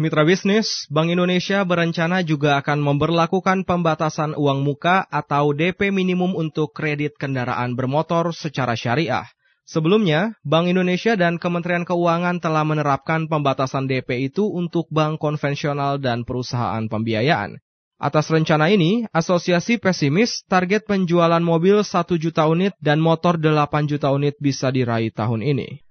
mitra bisnis, Bank Indonesia berencana juga akan memberlakukan pembatasan uang muka atau DP minimum untuk kredit kendaraan bermotor secara syariah. Sebelumnya, Bank Indonesia dan Kementerian Keuangan telah menerapkan pembatasan DP itu untuk bank konvensional dan perusahaan pembiayaan. Atas rencana ini, asosiasi pesimis target penjualan mobil 1 juta unit dan motor 8 juta unit bisa diraih tahun ini.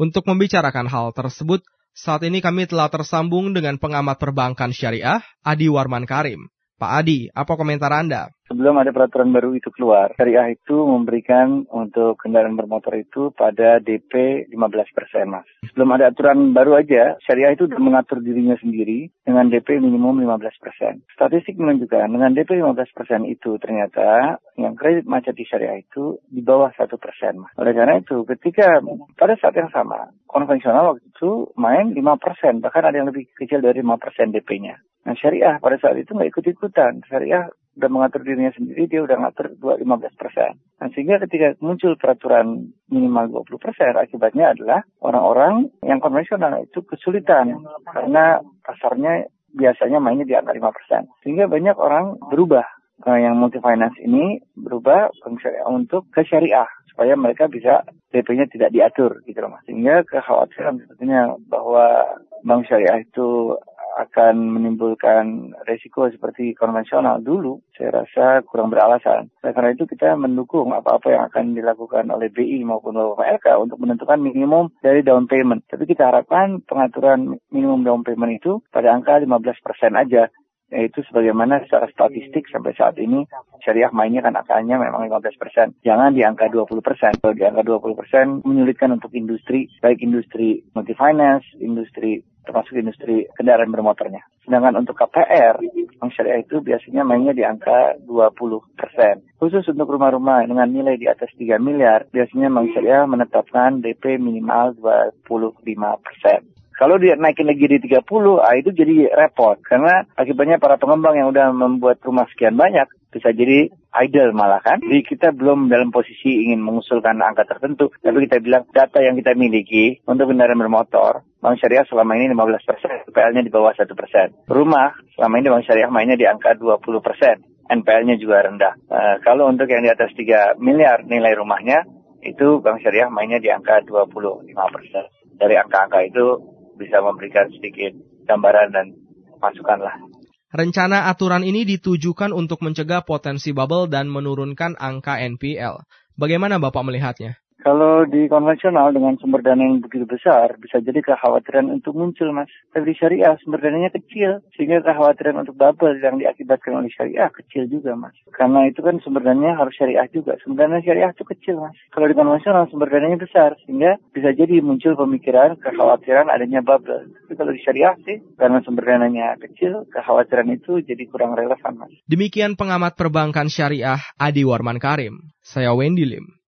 Untuk membicarakan hal tersebut, saat ini kami telah tersambung dengan pengamat perbankan syariah, Adi Warman Karim. Pak Adi, apa komentar Anda? Sebelum ada peraturan baru itu keluar, syariah itu memberikan untuk kendaraan bermotor itu pada DP 15 persen, Mas. Sebelum ada aturan baru aja, syariah itu sudah mengatur dirinya sendiri dengan DP minimum 15 persen. Statistik menunjukkan dengan DP 15 persen itu ternyata yang kredit macet di syariah itu di bawah 1 persen, Mas. Oleh karena itu, ketika pada saat yang sama, konvensional waktu itu main 5 persen, bahkan ada yang lebih kecil dari 5 persen DP-nya. Nah syariah pada saat itu nggak ikut-ikutan. Syariah udah mengatur dirinya sendiri, dia udah ngatur 15 persen. Nah sehingga ketika muncul peraturan minimal 20 persen, akibatnya adalah orang-orang yang konvensional itu kesulitan. Karena pasarnya biasanya mainnya di angka 5 persen. Sehingga banyak orang berubah. Nah, yang multi finance ini berubah untuk ke syariah supaya mereka bisa DP-nya tidak diatur gitu loh mas. Sehingga kekhawatiran sebetulnya bahwa bank syariah itu akan menimbulkan resiko seperti konvensional dulu, saya rasa kurang beralasan. Nah, karena itu kita mendukung apa-apa yang akan dilakukan oleh BI maupun LK untuk menentukan minimum dari down payment. Tapi kita harapkan pengaturan minimum down payment itu pada angka 15% aja yaitu sebagaimana secara statistik sampai saat ini syariah mainnya kan angkanya memang 15 persen. Jangan di angka 20 persen. Kalau di angka 20 persen menyulitkan untuk industri, baik industri multi finance, industri termasuk industri kendaraan bermotornya. Sedangkan untuk KPR, bank syariah itu biasanya mainnya di angka 20 persen. Khusus untuk rumah-rumah dengan nilai di atas 3 miliar, biasanya bank syariah menetapkan DP minimal 25 persen. Kalau dia naikin lagi di 30, ah itu jadi repot. Karena akibatnya para pengembang yang udah membuat rumah sekian banyak, bisa jadi idle malah kan. Jadi kita belum dalam posisi ingin mengusulkan angka tertentu. Tapi kita bilang data yang kita miliki untuk kendaraan bermotor, Bank Syariah selama ini 15 persen, PL-nya di bawah 1 persen. Rumah selama ini Bank Syariah mainnya di angka 20 persen. NPL-nya juga rendah. Uh, kalau untuk yang di atas 3 miliar nilai rumahnya, itu Bank Syariah mainnya di angka 25 persen. Dari angka-angka itu bisa memberikan sedikit gambaran dan masukan lah. Rencana aturan ini ditujukan untuk mencegah potensi bubble dan menurunkan angka NPL. Bagaimana Bapak melihatnya? Kalau di konvensional dengan sumber dana yang begitu besar, bisa jadi kekhawatiran untuk muncul, Mas. Tapi di syariah sumber dananya kecil, sehingga kekhawatiran untuk bubble yang diakibatkan oleh syariah kecil juga, Mas. Karena itu kan sumber dananya harus syariah juga. Sumber dana syariah itu kecil, Mas. Kalau di konvensional sumber dananya besar, sehingga bisa jadi muncul pemikiran, kekhawatiran adanya bubble. Tapi kalau di syariah sih, karena sumber dananya kecil, kekhawatiran itu jadi kurang relevan, Mas. Demikian pengamat perbankan syariah Adi Warman Karim. Saya Wendy Lim.